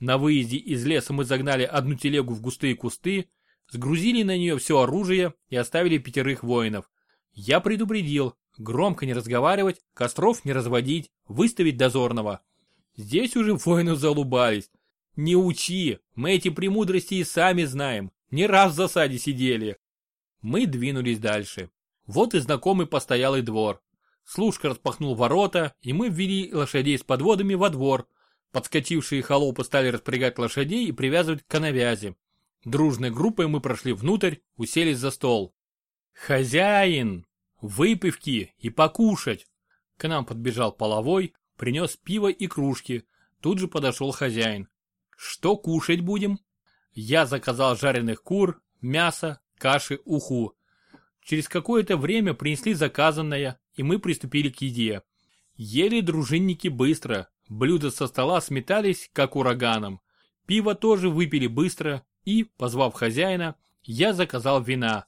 На выезде из леса мы загнали одну телегу в густые кусты, сгрузили на нее все оружие и оставили пятерых воинов. Я предупредил, громко не разговаривать, костров не разводить, выставить дозорного. Здесь уже воины залубались. Не учи, мы эти премудрости и сами знаем, не раз в засаде сидели. Мы двинулись дальше. Вот и знакомый постоялый двор. Служка распахнул ворота, и мы ввели лошадей с подводами во двор. Подскочившие холопы стали распрягать лошадей и привязывать к коновязи. Дружной группой мы прошли внутрь, уселись за стол. «Хозяин! Выпивки и покушать!» К нам подбежал половой, принес пиво и кружки. Тут же подошел хозяин. «Что кушать будем?» Я заказал жареных кур, мясо, каши, уху. Через какое-то время принесли заказанное, и мы приступили к еде. Ели дружинники быстро, блюда со стола сметались, как ураганом. Пиво тоже выпили быстро, и, позвав хозяина, я заказал вина.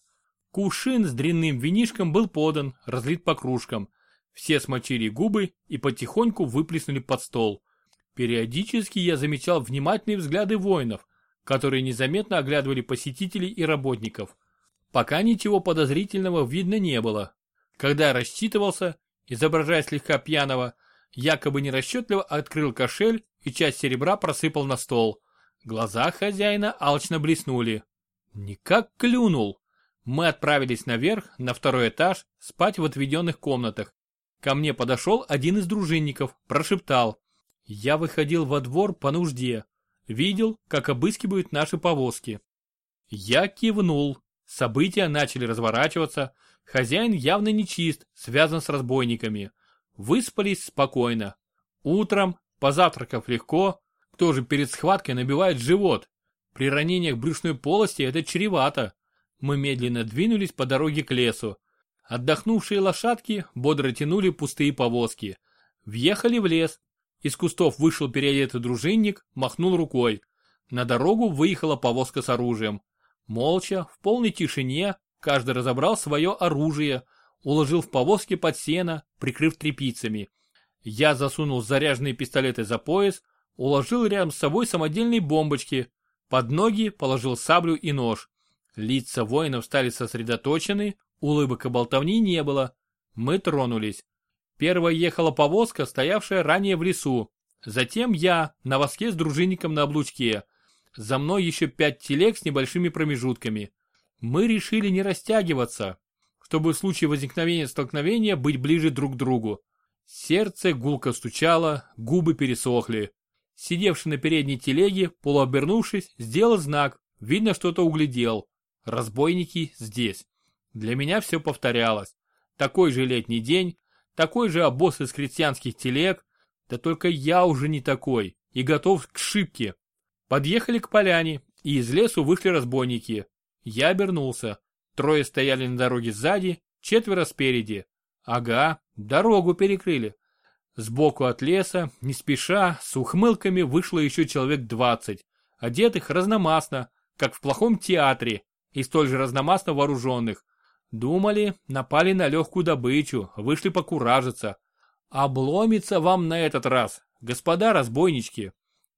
Кувшин с дрянным винишком был подан, разлит по кружкам. Все смочили губы и потихоньку выплеснули под стол. Периодически я замечал внимательные взгляды воинов, которые незаметно оглядывали посетителей и работников. Пока ничего подозрительного видно не было. Когда рассчитывался, изображая слегка пьяного, якобы нерасчетливо открыл кошель и часть серебра просыпал на стол. Глаза хозяина алчно блеснули. Никак клюнул. Мы отправились наверх, на второй этаж, спать в отведенных комнатах. Ко мне подошел один из дружинников, прошептал. Я выходил во двор по нужде. Видел, как обыскивают наши повозки. Я кивнул. События начали разворачиваться. Хозяин явно нечист, связан с разбойниками. Выспались спокойно. Утром, позавтракав легко, кто же перед схваткой набивает живот? При ранениях брюшной полости это чревато. Мы медленно двинулись по дороге к лесу. Отдохнувшие лошадки бодро тянули пустые повозки. Въехали в лес. Из кустов вышел переодетый дружинник, махнул рукой. На дорогу выехала повозка с оружием. Молча, в полной тишине, каждый разобрал свое оружие, уложил в повозке под сено, прикрыв тряпицами. Я засунул заряженные пистолеты за пояс, уложил рядом с собой самодельные бомбочки, под ноги положил саблю и нож. Лица воинов стали сосредоточены, улыбок и болтовни не было. Мы тронулись. Первая ехала повозка, стоявшая ранее в лесу. Затем я, на воске с дружинником на облучке. За мной еще пять телег с небольшими промежутками. Мы решили не растягиваться, чтобы в случае возникновения столкновения быть ближе друг к другу. Сердце гулко стучало, губы пересохли. Сидевший на передней телеге, полуобернувшись, сделал знак, видно что-то углядел. Разбойники здесь. Для меня все повторялось. Такой же летний день, такой же обоз из крестьянских телег, да только я уже не такой и готов к шибке. Подъехали к поляне, и из лесу вышли разбойники. Я обернулся. Трое стояли на дороге сзади, четверо спереди. Ага, дорогу перекрыли. Сбоку от леса, не спеша, с ухмылками вышло еще человек двадцать, одетых разномастно, как в плохом театре, и столь же разномастно вооруженных. Думали, напали на легкую добычу, вышли покуражиться. Обломится вам на этот раз, господа разбойнички.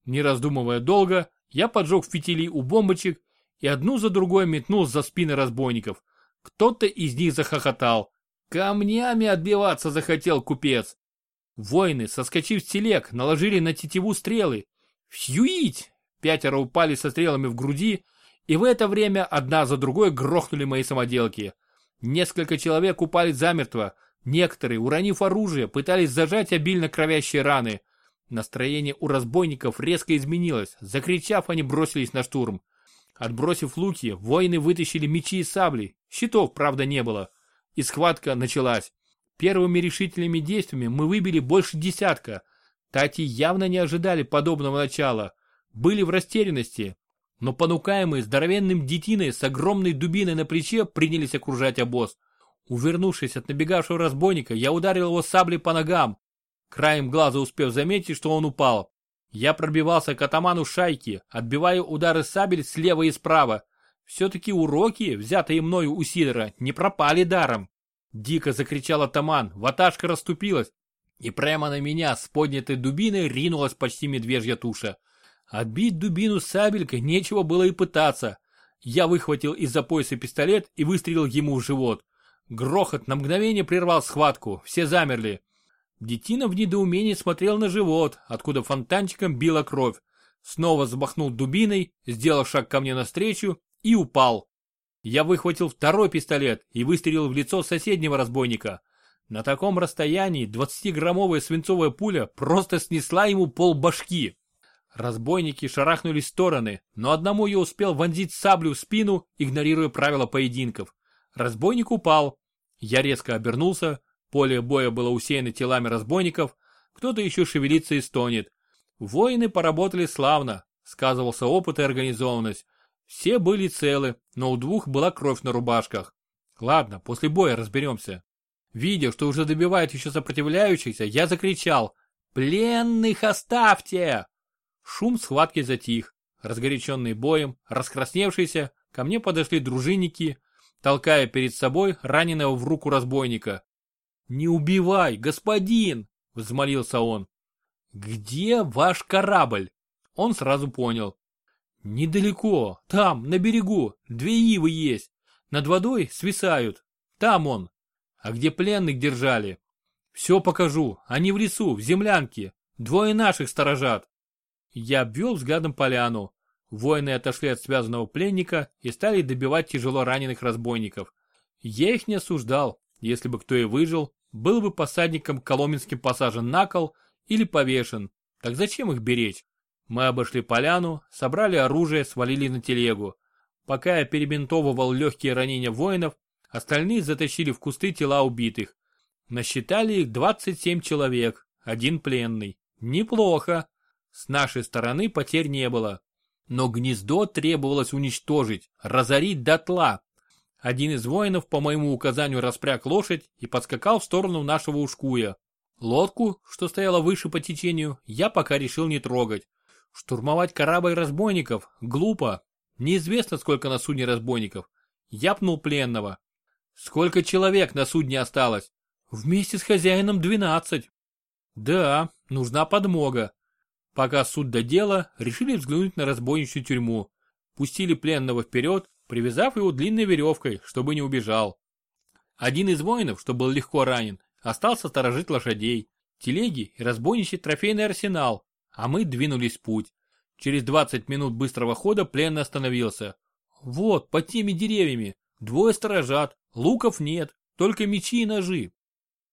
Не раздумывая долго, я поджег фитили у бомбочек и одну за другой метнул за спины разбойников. Кто-то из них захохотал. Камнями отбиваться захотел купец. Воины, соскочив с телег, наложили на тетиву стрелы. Фьюить! Пятеро упали со стрелами в груди, и в это время одна за другой грохнули мои самоделки. Несколько человек упали замертво, некоторые, уронив оружие, пытались зажать обильно кровящие раны. Настроение у разбойников резко изменилось. Закричав, они бросились на штурм. Отбросив луки, воины вытащили мечи и сабли. Щитов, правда, не было. И схватка началась. Первыми решительными действиями мы выбили больше десятка. Тати явно не ожидали подобного начала. Были в растерянности. Но понукаемые здоровенным детиной с огромной дубиной на плече принялись окружать обоз. Увернувшись от набегавшего разбойника, я ударил его саблей по ногам, краем глаза успев заметить, что он упал. Я пробивался к атаману шайки, отбивая удары сабель слева и справа. Все-таки уроки, взятые мною у Сидора, не пропали даром. Дико закричал атаман, ваташка расступилась, и прямо на меня с поднятой дубиной ринулась почти медвежья туша. Отбить дубину сабелькой нечего было и пытаться. Я выхватил из-за пояса пистолет и выстрелил ему в живот. Грохот на мгновение прервал схватку, все замерли. Детина в недоумении смотрел на живот, откуда фонтанчиком била кровь. Снова взмахнул дубиной, сделал шаг ко мне навстречу и упал. Я выхватил второй пистолет и выстрелил в лицо соседнего разбойника. На таком расстоянии 20-граммовая свинцовая пуля просто снесла ему пол башки. Разбойники шарахнулись в стороны, но одному я успел вонзить саблю в спину, игнорируя правила поединков. Разбойник упал. Я резко обернулся, поле боя было усеяно телами разбойников, кто-то еще шевелится и стонет. Воины поработали славно, сказывался опыт и организованность. Все были целы, но у двух была кровь на рубашках. Ладно, после боя разберемся. Видя, что уже добивают еще сопротивляющихся, я закричал «Пленных оставьте!» Шум схватки затих. Разгоряченный боем, раскрасневшийся, ко мне подошли дружинники, толкая перед собой раненого в руку разбойника. «Не убивай, господин!» — взмолился он. «Где ваш корабль?» Он сразу понял. «Недалеко, там, на берегу, две ивы есть. Над водой свисают. Там он. А где пленных держали?» «Все покажу. Они в лесу, в землянке. Двое наших сторожат. Я обвел взглядом поляну. Воины отошли от связанного пленника и стали добивать тяжело раненых разбойников. Я их не осуждал. Если бы кто и выжил, был бы посадником Коломенским посажен на кол или повешен. Так зачем их беречь? Мы обошли поляну, собрали оружие, свалили на телегу. Пока я перебинтовывал легкие ранения воинов, остальные затащили в кусты тела убитых. Насчитали их 27 человек, один пленный. Неплохо. С нашей стороны потерь не было. Но гнездо требовалось уничтожить, разорить дотла. Один из воинов по моему указанию распряг лошадь и подскакал в сторону нашего ушкуя. Лодку, что стояла выше по течению, я пока решил не трогать. Штурмовать корабль разбойников глупо. Неизвестно, сколько на судне разбойников. Я пнул пленного. Сколько человек на судне осталось? Вместе с хозяином двенадцать. Да, нужна подмога. Пока суд до дела, решили взглянуть на разбойничью тюрьму. Пустили пленного вперед, привязав его длинной веревкой, чтобы не убежал. Один из воинов, что был легко ранен, остался сторожить лошадей, телеги и разбойничий трофейный арсенал, а мы двинулись в путь. Через 20 минут быстрого хода пленный остановился. Вот, под теми деревьями, двое сторожат, луков нет, только мечи и ножи.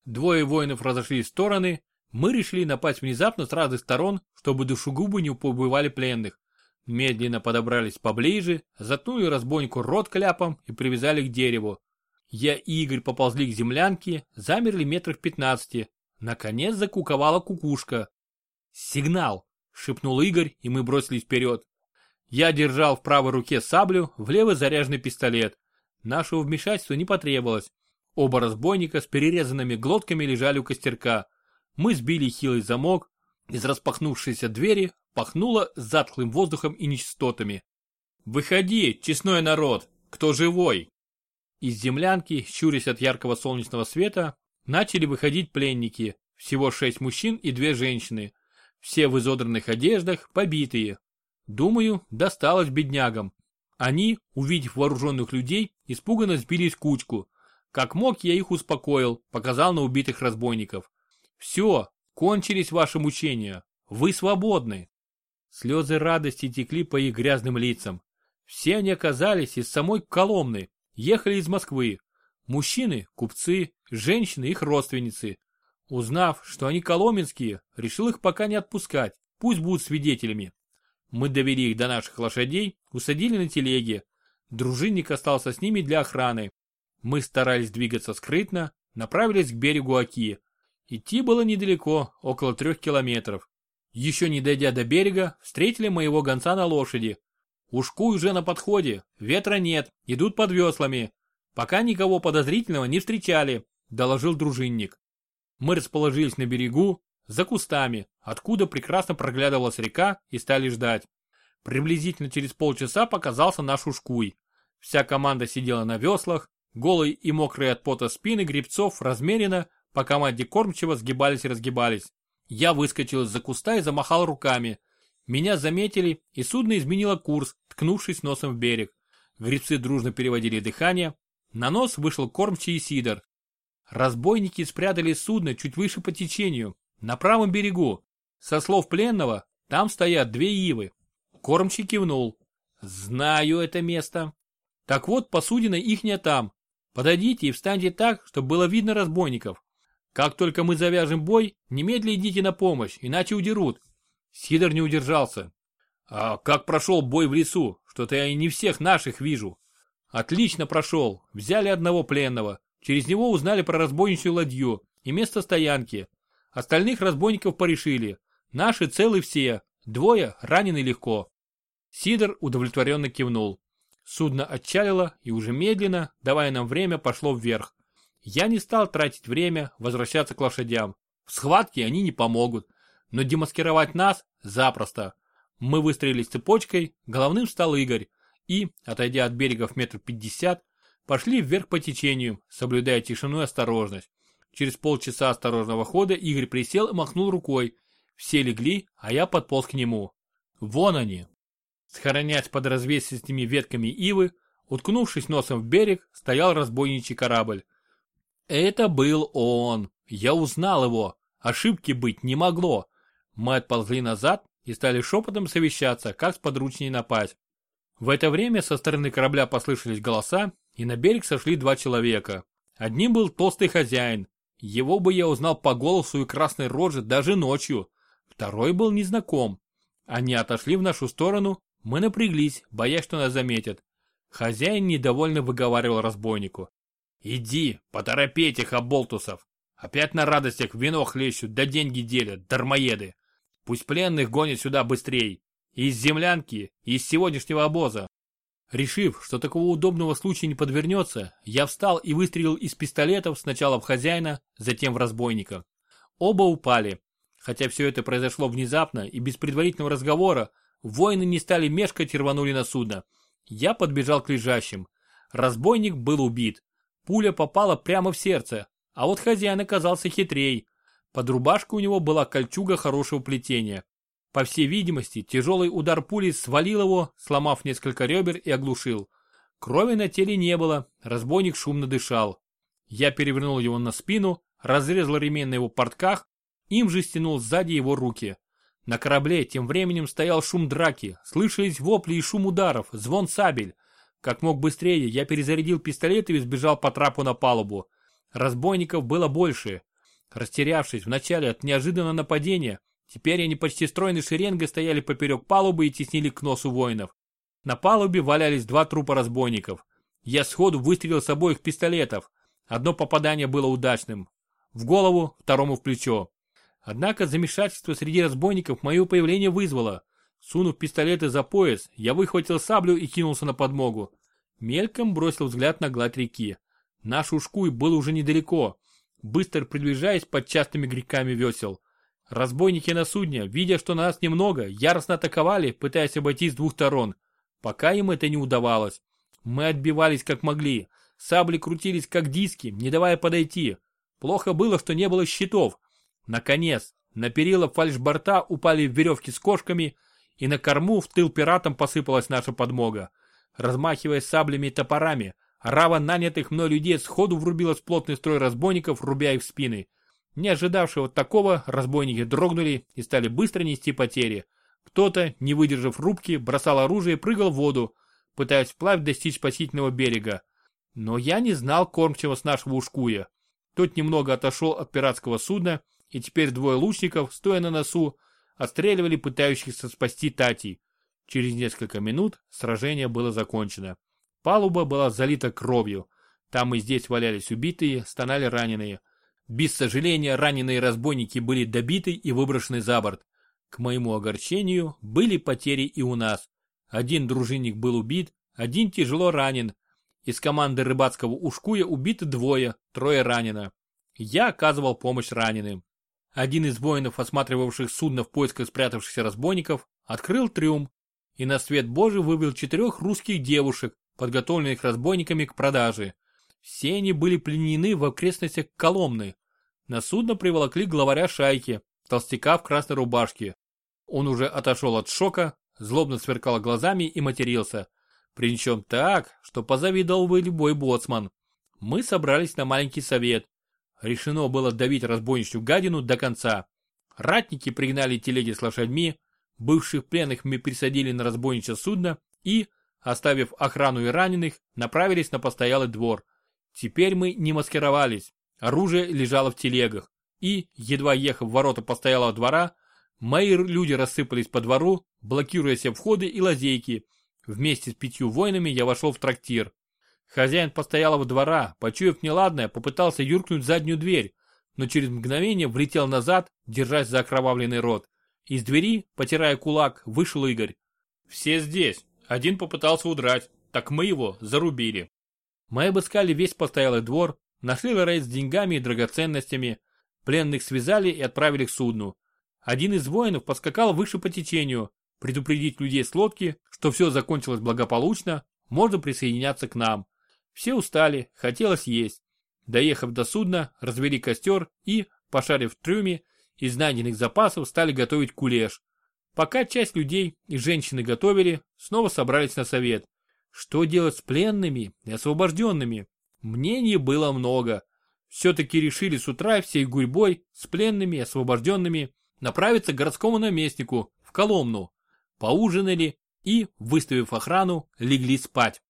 Двое воинов разошлись в стороны, мы решили напасть внезапно с разных сторон, чтобы душегубы не побывали пленных. Медленно подобрались поближе, заткнули разбойнику рот кляпом и привязали к дереву. Я и Игорь поползли к землянке, замерли метрах пятнадцати. Наконец закуковала кукушка. «Сигнал!» — шепнул Игорь, и мы бросились вперед. Я держал в правой руке саблю, в левой заряженный пистолет. Нашего вмешательства не потребовалось. Оба разбойника с перерезанными глотками лежали у костерка. Мы сбили хилый замок, из распахнувшейся двери пахнуло затхлым воздухом и нечистотами. «Выходи, честной народ! Кто живой?» Из землянки, щурясь от яркого солнечного света, начали выходить пленники, всего шесть мужчин и две женщины. Все в изодранных одеждах, побитые. Думаю, досталось беднягам. Они, увидев вооруженных людей, испуганно сбились в кучку. Как мог, я их успокоил, показал на убитых разбойников. Все, кончились ваши мучения. Вы свободны. Слезы радости текли по их грязным лицам. Все они оказались из самой Коломны, ехали из Москвы. Мужчины – купцы, женщины – их родственницы. Узнав, что они коломенские, решил их пока не отпускать, пусть будут свидетелями. Мы довели их до наших лошадей, усадили на телеге. Дружинник остался с ними для охраны. Мы старались двигаться скрытно, направились к берегу Оки. Идти было недалеко, около трех километров. Еще не дойдя до берега, встретили моего гонца на лошади. Ушкуй уже на подходе, ветра нет, идут под веслами. Пока никого подозрительного не встречали, доложил дружинник. Мы расположились на берегу, за кустами, откуда прекрасно проглядывалась река и стали ждать. Приблизительно через полчаса показался наш ушкуй. Вся команда сидела на веслах, голые и мокрые от пота спины грибцов размеренно по команде кормчего сгибались и разгибались. Я выскочил из-за куста и замахал руками. Меня заметили, и судно изменило курс, ткнувшись носом в берег. Гребцы дружно переводили дыхание. На нос вышел кормчий и сидор. Разбойники спрятали судно чуть выше по течению, на правом берегу. Со слов пленного, там стоят две ивы. Кормчий кивнул. Знаю это место. Так вот, посудина ихняя там. Подойдите и встаньте так, чтобы было видно разбойников. Как только мы завяжем бой, немедленно идите на помощь, иначе удерут. Сидор не удержался. А как прошел бой в лесу? Что-то я и не всех наших вижу. Отлично прошел. Взяли одного пленного. Через него узнали про разбойничью ладью и место стоянки. Остальных разбойников порешили. Наши целы все. Двое ранены легко. Сидор удовлетворенно кивнул. Судно отчалило и уже медленно, давая нам время, пошло вверх. Я не стал тратить время возвращаться к лошадям. В схватке они не помогут, но демаскировать нас запросто. Мы выстроились цепочкой, головным стал Игорь и, отойдя от берега в метр пятьдесят, пошли вверх по течению, соблюдая тишину и осторожность. Через полчаса осторожного хода Игорь присел и махнул рукой. Все легли, а я подполз к нему. Вон они. Схоронясь под развесистыми ветками ивы, уткнувшись носом в берег, стоял разбойничий корабль. Это был он. Я узнал его. Ошибки быть не могло. Мы отползли назад и стали шепотом совещаться, как сподручнее напасть. В это время со стороны корабля послышались голоса, и на берег сошли два человека. Одним был толстый хозяин. Его бы я узнал по голосу и красной роже даже ночью. Второй был незнаком. Они отошли в нашу сторону, мы напряглись, боясь, что нас заметят. Хозяин недовольно выговаривал разбойнику. «Иди, поторопей этих оболтусов. Опять на радостях вино хлещут, да деньги делят, дармоеды. Пусть пленных гонят сюда быстрей. из землянки, из сегодняшнего обоза. Решив, что такого удобного случая не подвернется, я встал и выстрелил из пистолетов сначала в хозяина, затем в разбойника. Оба упали. Хотя все это произошло внезапно и без предварительного разговора, воины не стали мешкать и рванули на судно. Я подбежал к лежащим. Разбойник был убит. Пуля попала прямо в сердце, а вот хозяин оказался хитрей. Под рубашкой у него была кольчуга хорошего плетения. По всей видимости, тяжелый удар пули свалил его, сломав несколько ребер и оглушил. Крови на теле не было, разбойник шумно дышал. Я перевернул его на спину, разрезал ремень на его портках, им же стянул сзади его руки. На корабле тем временем стоял шум драки, слышались вопли и шум ударов, звон сабель. Как мог быстрее, я перезарядил пистолет и сбежал по трапу на палубу. Разбойников было больше. Растерявшись вначале от неожиданного нападения, теперь они почти стройной шеренгой стояли поперек палубы и теснили к носу воинов. На палубе валялись два трупа разбойников. Я сходу выстрелил с обоих пистолетов. Одно попадание было удачным. В голову, второму в плечо. Однако замешательство среди разбойников мое появление вызвало. Сунув пистолеты за пояс, я выхватил саблю и кинулся на подмогу. Мельком бросил взгляд на гладь реки. Наш ушкуй был уже недалеко, быстро приближаясь под частыми греками весел. Разбойники на судне, видя, что нас немного, яростно атаковали, пытаясь обойти с двух сторон. Пока им это не удавалось. Мы отбивались как могли. Сабли крутились как диски, не давая подойти. Плохо было, что не было щитов. Наконец, на перила фальшборта упали веревки с кошками, и на корму в тыл пиратам посыпалась наша подмога. Размахивая саблями и топорами, Рава нанятых мной людей сходу врубилась в плотный строй разбойников, рубя их в спины. Не ожидавшего такого, разбойники дрогнули и стали быстро нести потери. Кто-то, не выдержав рубки, бросал оружие и прыгал в воду, пытаясь вплавь достичь спасительного берега. Но я не знал кормчего с нашего ушкуя. Тот немного отошел от пиратского судна, и теперь двое лучников, стоя на носу, отстреливали пытающихся спасти Тати. Через несколько минут сражение было закончено. Палуба была залита кровью. Там и здесь валялись убитые, стонали раненые. Без сожаления раненые разбойники были добиты и выброшены за борт. К моему огорчению были потери и у нас. Один дружинник был убит, один тяжело ранен. Из команды рыбацкого ушкуя убиты двое, трое ранено. Я оказывал помощь раненым. Один из воинов, осматривавших судно в поисках спрятавшихся разбойников, открыл трюм и на свет божий вывел четырех русских девушек, подготовленных разбойниками к продаже. Все они были пленены в окрестностях Коломны. На судно приволокли главаря шайки, толстяка в красной рубашке. Он уже отошел от шока, злобно сверкал глазами и матерился. Причем так, что позавидовал бы любой боцман. Мы собрались на маленький совет. Решено было давить разбойничью гадину до конца. Ратники пригнали телеги с лошадьми, бывших пленных мы пересадили на разбойничье судно и, оставив охрану и раненых, направились на постоялый двор. Теперь мы не маскировались, оружие лежало в телегах, и, едва ехав в ворота постоялого двора, мои люди рассыпались по двору, блокируя все входы и лазейки. Вместе с пятью воинами я вошел в трактир. Хозяин постоялого двора, почуяв неладное, попытался юркнуть в заднюю дверь, но через мгновение влетел назад, держась за окровавленный рот. Из двери, потирая кулак, вышел Игорь. «Все здесь. Один попытался удрать, так мы его зарубили». Мы обыскали весь постоялый двор, нашли ларец с деньгами и драгоценностями. Пленных связали и отправили к судну. Один из воинов поскакал выше по течению, предупредить людей с лодки, что все закончилось благополучно, можно присоединяться к нам. Все устали, хотелось есть. Доехав до судна, развели костер и, пошарив в трюме, из найденных запасов стали готовить кулеш. Пока часть людей и женщины готовили, снова собрались на совет. Что делать с пленными и освобожденными? Мнений было много. Все-таки решили с утра всей гурьбой с пленными и освобожденными направиться к городскому наместнику в Коломну. Поужинали и, выставив охрану, легли спать.